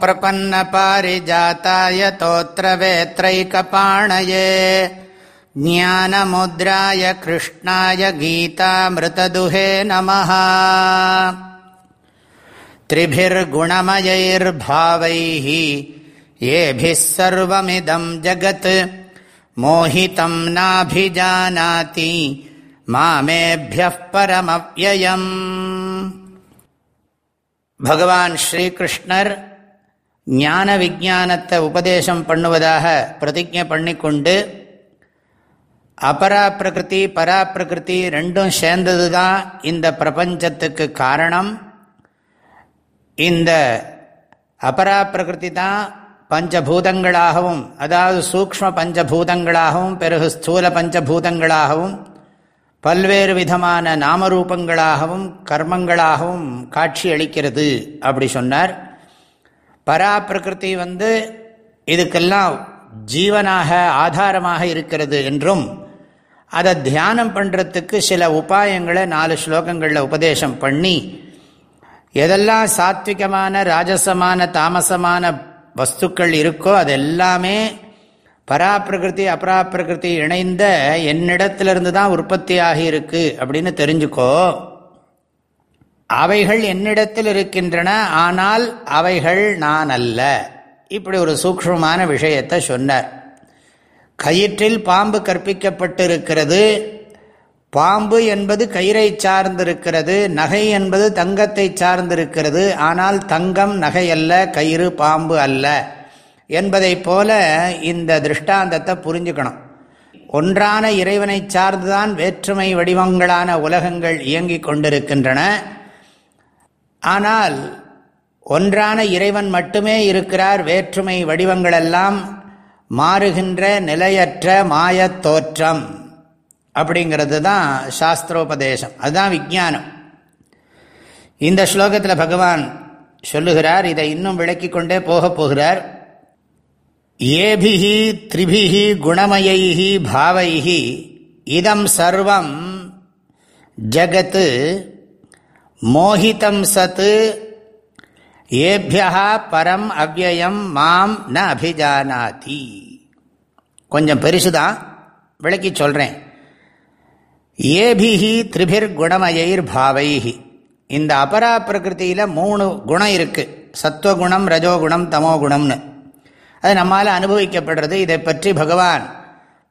प्रपन्नपारिजाताय तोत्रवेत्रैकपाणये ज्ञानमुद्राय कृष्णाय गीतामृतदुहे नमः त्रिभिर्गुणमयैर्भावैः येभिः सर्वमिदम् जगत् मोहितम् नाभिजानाति मामेभ्यः परमव्ययम् பகவான் ஸ்ரீகிருஷ்ணர் ஞான விஜானத்தை உபதேசம் பண்ணுவதாக பிரதிஜை பண்ணிக்கொண்டு அபரா பிரகிருதி பரா பிரகிருதி ரெண்டும் சேர்ந்தது தான் இந்த பிரபஞ்சத்துக்கு காரணம். இந்த அபரா பிரகிருதி தான் பஞ்சபூதங்களாகவும் அதாவது சூக்ம பஞ்சபூதங்களாகவும் பிறகு ஸ்தூல பஞ்சபூதங்களாகவும் பல்வேறு விதமான நாமரூபங்களாகவும் கர்மங்களாகவும் காட்சி அளிக்கிறது அப்படி சொன்னார். பராப்பிரகிருதி வந்து இதுக்கெல்லாம் ஜீவனாக ஆதாரமாக இருக்கிறது என்றும் அதை தியானம் பண்ணுறதுக்கு சில உபாயங்களை நாலு ஸ்லோகங்களில் உபதேசம் பண்ணி எதெல்லாம் சாத்விகமான ராஜசமான தாமசமான வஸ்துக்கள் இருக்கோ அதெல்லாமே பராப்பிரகிருதி அபராப்பிரகிருதி இணைந்த என்னிடத்திலிருந்து தான் உற்பத்தி ஆகியிருக்கு அப்படின்னு தெரிஞ்சுக்கோ. அவைகள் என்னிடத்தில் இருக்கின்றன ஆனால் அவைகள் நான் அல்ல. இப்படி ஒரு சூக்ஷமான விஷயத்தை சொன்னார். கயிற்றில் பாம்பு கற்பிக்கப்பட்டிருக்கிறது. பாம்பு என்பது கயிறை சார்ந்திருக்கிறது நகை என்பது தங்கத்தை சார்ந்திருக்கிறது ஆனால் தங்கம் நகை அல்ல கயிறு பாம்பு அல்ல என்பதை போல இந்த திருஷ்டாந்தத்தை புரிஞ்சுக்கணும். ஒன்றான இறைவனை சார்ந்துதான் வேற்றுமை வடிவங்களான உலகங்கள் இயங்கிக் கொண்டிருக்கின்றன. ஆனால் ஒன்றான இறைவன் மட்டுமே இருக்கிறார். வேற்றுமை வடிவங்களெல்லாம் மாறுகின்ற நிலையற்ற மாயத் தோற்றம் அப்படிங்கிறது தான் சாஸ்திரோபதேசம். அதுதான் விஜானம் இந்த ஸ்லோகத்தில் பகவான் சொல்லுகிறார் இதை இன்னும் விளக்கி கொண்டே போகப் போகிறார். ஏபிஹி த்ரிபிஹி குணமயைஹி பாவைஹி இதம் சர்வம் ஜகத்து மோஹிதம் சத் ஏபியா பரம் அவ்வயம் மாம் ந அபிஜானாதி. கொஞ்சம் பெருசுதான் விளக்கி சொல்கிறேன் ஏபிஹி திரிபிர் குணமயைர் பாவைஹி. இந்த அபரா பிரகிருத்தியில் மூணு குணம் இருக்குது சத்துவகுணம் ரஜோகுணம் தமோகுணம்னு. அது நம்மால் அனுபவிக்கப்படுறது. இதை பற்றி பகவான்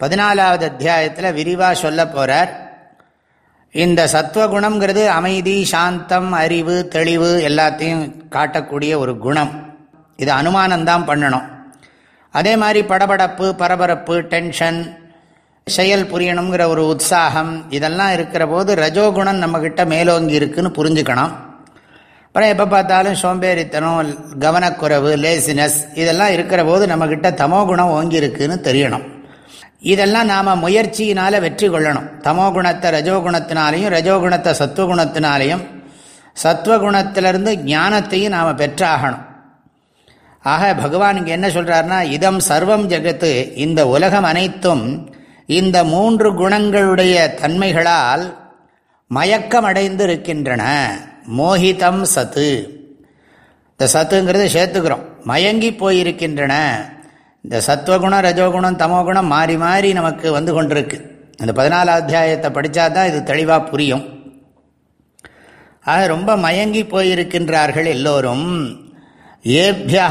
பதினாலாவது அத்தியாயத்தில் விரிவாக சொல்ல போகிறார் இந்த சத்வகுணம்ங்கிறது அமைதி சாந்தம் அறிவு தெளிவு எல்லாத்தையும் காட்டக்கூடிய ஒரு குணம். இது அனுமானம்தான் பண்ணணும். அதே மாதிரி படபடப்பு பரபரப்பு டென்ஷன் செயல் புரியணுங்கிற ஒரு உற்சாகம் இதெல்லாம் இருக்கிற போது ரஜோகுணம் நம்மக்கிட்ட மேலோங்கி இருக்குன்னு புரிஞ்சுக்கணும். அப்புறம் எப்போ பார்த்தாலும் சோம்பேறித்தனம் கவனக்குறைவு லேசினஸ் இதெல்லாம் இருக்கிற போது நம்மக்கிட்ட தமோ குணம் ஓங்கி இருக்குன்னு தெரியணும். இதெல்லாம் நாம் முயற்சியினால் வெற்றி கொள்ளணும். தமோ குணத்தை ரஜோகுணத்தினாலையும் ரஜோகுணத்தை சத்துவகுணத்தினாலையும் சத்வகுணத்திலிருந்து ஞானத்தையும் நாம் பெற்றாகணும். ஆக பகவான் இங்கே என்ன சொல்கிறாருன்னா இதம் சர்வம் ஜெகத்து இந்த உலகம் அனைத்தும் இந்த மூன்று குணங்களுடைய தன்மைகளால் மயக்கமடைந்து இருக்கின்றன. மோகிதம் சத்து. இந்த சத்துங்கிறது சேர்த்துக்கிறோம். மயங்கி போயிருக்கின்றன. இந்த சத்வகுணம் ரஜோகுணம் தமோகுணம் மாறி மாறி நமக்கு வந்து கொண்டிருக்கு. அந்த பதினாலு அத்தியாயத்தை படித்தா தான் இது தெளிவாக புரியும். ஆக ரொம்ப மயங்கி போயிருக்கின்றார்கள் எல்லோரும். ஏபியா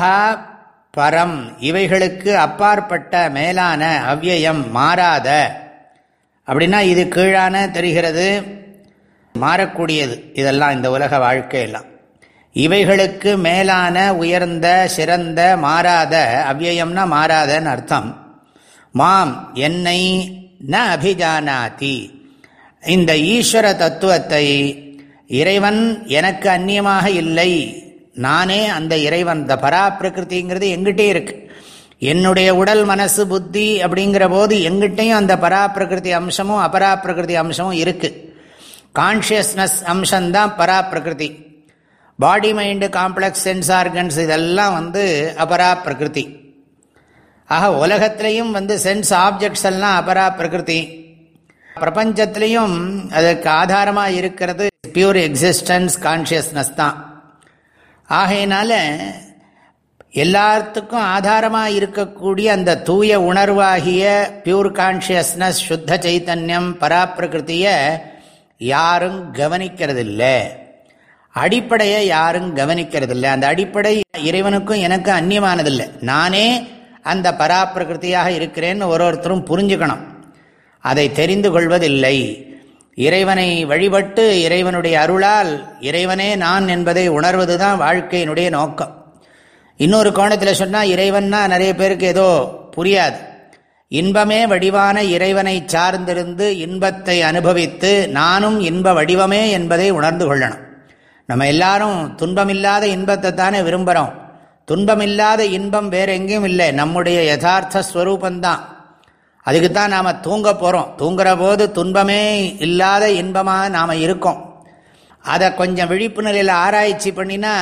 பரம் இவைகளுக்கு அப்பாற்பட்ட மேலான அவ்யயம் மாறாத. அப்படின்னா இது கீழான தெரிகிறது மாறக்கூடியது. இதெல்லாம் இந்த உலக வாழ்க்கையெல்லாம். இவைகளுக்கு மேலான உயர்ந்த சிறந்த மாறாத அவ்யயம்னா மாறாதன்னு அர்த்தம். மாம் என்னை ந அபிஜானாதி. இந்த ஈஸ்வர தத்துவத்தை இறைவன் எனக்கு அந்நியமாக இல்லை. நானே அந்த இறைவன். இந்த பராப்பிரகிருதிங்கிறது எங்கிட்டே இருக்கு. என்னுடைய உடல் மனசு புத்தி அப்படிங்கிற போது எங்கிட்டையும் அந்த பராப்பிரகிருதி அம்சமும் அபராப்பிரகிருதி அம்சமும் இருக்குது கான்ஷியஸ்னஸ் அம்சம்தான் பராப்பிரகிருதி body mind complex sense organs இதெல்லாம் வந்து அபரா பிரகிருதி. ஆக உலகத்திலையும் வந்து சென்ஸ் ஆப்ஜெக்ட்ஸ் எல்லாம் அபரா பிரகிருதி. பிரபஞ்சத்திலையும் அதுக்கு ஆதாரமாக இருக்கிறது பியூர் எக்ஸிஸ்டன்ஸ் கான்ஷியஸ்னஸ் தான். ஆகையினால எல்லாத்துக்கும் ஆதாரமாக இருக்கக்கூடிய அந்த தூய உணர்வாகிய பியூர் கான்ஷியஸ்னஸ் சுத்த சைத்தன்யம் பராப்பிரகிருத்திய யாரும் கவனிக்கிறதில்லை. அடிப்படையை யாரும் கவனிக்கிறதில்லை. அந்த அடிப்படை இறைவனுக்கும் எனக்கு அந்நியமானதில்லை. நானே அந்த பராப்பிரகிருத்தியாக இருக்கிறேன்னு ஒரு ஒருத்தரும் புரிஞ்சுக்கணும். அதை தெரிந்து கொள்வதில்லை. இறைவனை வழிபட்டு இறைவனுடைய அருளால் இறைவனே நான் என்பதை உணர்வது தான் வாழ்க்கையினுடைய நோக்கம். இன்னொரு கோணத்தில் சொன்னால் இறைவன்னா நிறைய பேருக்கு ஏதோ புரியாது. இன்பமே வடிவான இறைவனை சார்ந்திருந்து இன்பத்தை அனுபவித்து நானும் இன்ப வடிவமே என்பதை உணர்ந்து கொள்ளணும். நம்ம எல்லாரும் துன்பமில்லாத இன்பத்தை தானே விரும்புகிறோம் துன்பமில்லாத இன்பம் வேற எங்கேயும் இல்லை. நம்முடைய யதார்த்த ஸ்வரூபந்தான் அதுக்கு தான் நாம் தூங்க போகிறோம் தூங்குற போது துன்பமே இல்லாத இன்பமாக நாம் இருக்கோம். அதை கொஞ்சம் விழிப்பு நிலையில் ஆராய்ச்சி பண்ணினா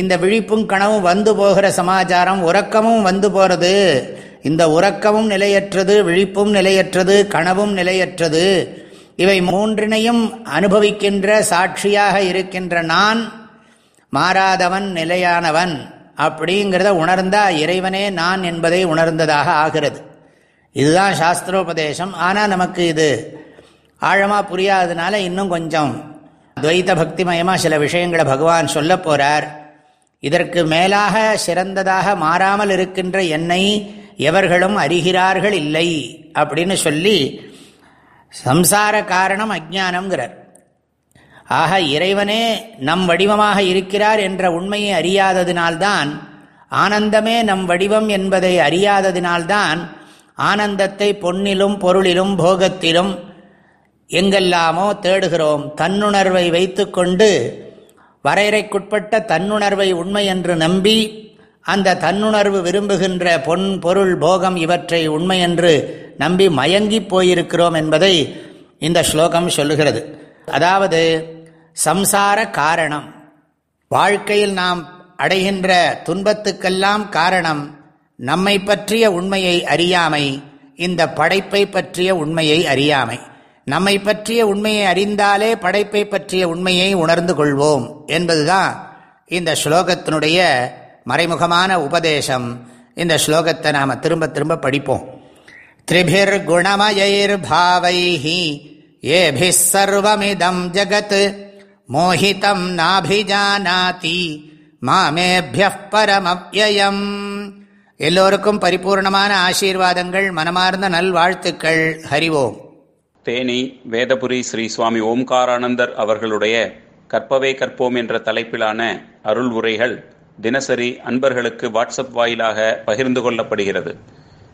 இந்த விழிப்பும் கனவும் வந்து போகிற சமாச்சாரம் உறக்கமும் வந்து போகிறது இந்த உறக்கமும் நிலையற்றது விழிப்பும் நிலையற்றது கனவும் நிலையற்றது. இவை மூன்றினையும் அனுபவிக்கின்ற சாட்சியாக இருக்கின்ற நான் மாறாதவன் நிலையானவன் அப்படிங்கிறத உணர்ந்தா இறைவனே நான் என்பதை உணர்ந்ததாக ஆகிறது. இதுதான் சாஸ்திரோபதேசம். ஆனால் நமக்கு இது ஆழமாக புரியாததுனால இன்னும் கொஞ்சம் துவைத்த பக்திமயமாக சில விஷயங்களை பகவான் சொல்ல போகிறார் இதற்கு மேலாக சிறந்ததாக மாறாமல் இருக்கின்ற என்னை எவர்களும் அறிகிறார்கள் இல்லை அப்படின்னு சொல்லி சம்சார காரணம் அஜானம்ங்கிறார் ஆக இறைவனே நம் வடிவமாக இருக்கிறார் என்ற உண்மையை அறியாததினால்தான் ஆனந்தமே நம் வடிவம் என்பதை அறியாததினால்தான் ஆனந்தத்தை பொன்னிலும் பொருளிலும் போகத்திலும் எங்கெல்லாமோ தேடுகிறோம். தன்னுணர்வை வைத்துக்கொண்டு வரையறைக்குட்பட்ட தன்னுணர்வை உண்மை என்று நம்பி அந்த தன்னுணர்வு விரும்புகின்ற பொன் பொருள் போகம் இவற்றை உண்மை என்று நம்பி மயங்கி போயிருக்கிறோம் என்பதை இந்த ஸ்லோகம் சொல்லுகிறது. அதாவது சம்சார காரணம். வாழ்க்கையில் நாம் அடைகின்ற துன்பத்துக்கெல்லாம் காரணம் நம்மை பற்றிய உண்மையை அறியாமை இந்த படைப்பை பற்றிய உண்மையை அறியாமை. நம்மை பற்றிய உண்மையை அறிந்தாலே படைப்பை பற்றிய உண்மையை உணர்ந்து கொள்வோம் என்பதுதான் இந்த ஸ்லோகத்தினுடைய மறைமுகமான உபதேசம். இந்த ஸ்லோகத்தை நாம் திரும்ப திரும்ப படிப்போம். திரிபிர் குணமயைர் பாவைஹி ஏபிஸ் சர்வமிதம் ஜகத் மோஹிதம் நாபிஜானாதி மாமேபிய பரமவ்யயம் எல்லோருக்கும் பரிபூர்ணமான ஆசீர்வாதங்கள் மனமார்ந்த நல்வாழ்த்துக்கள். ஹரிவோம். தேனி வேதபுரி ஸ்ரீ சுவாமி ஓம்காரானந்தர் அவர்களுடைய கற்பவே கற்போம் என்ற தலைப்பிலான அருள் உரைகள் தினசரி அன்பர்களுக்கு வாட்ஸ்அப் வாயிலாக பகிர்ந்து கொள்ளப்படுகிறது.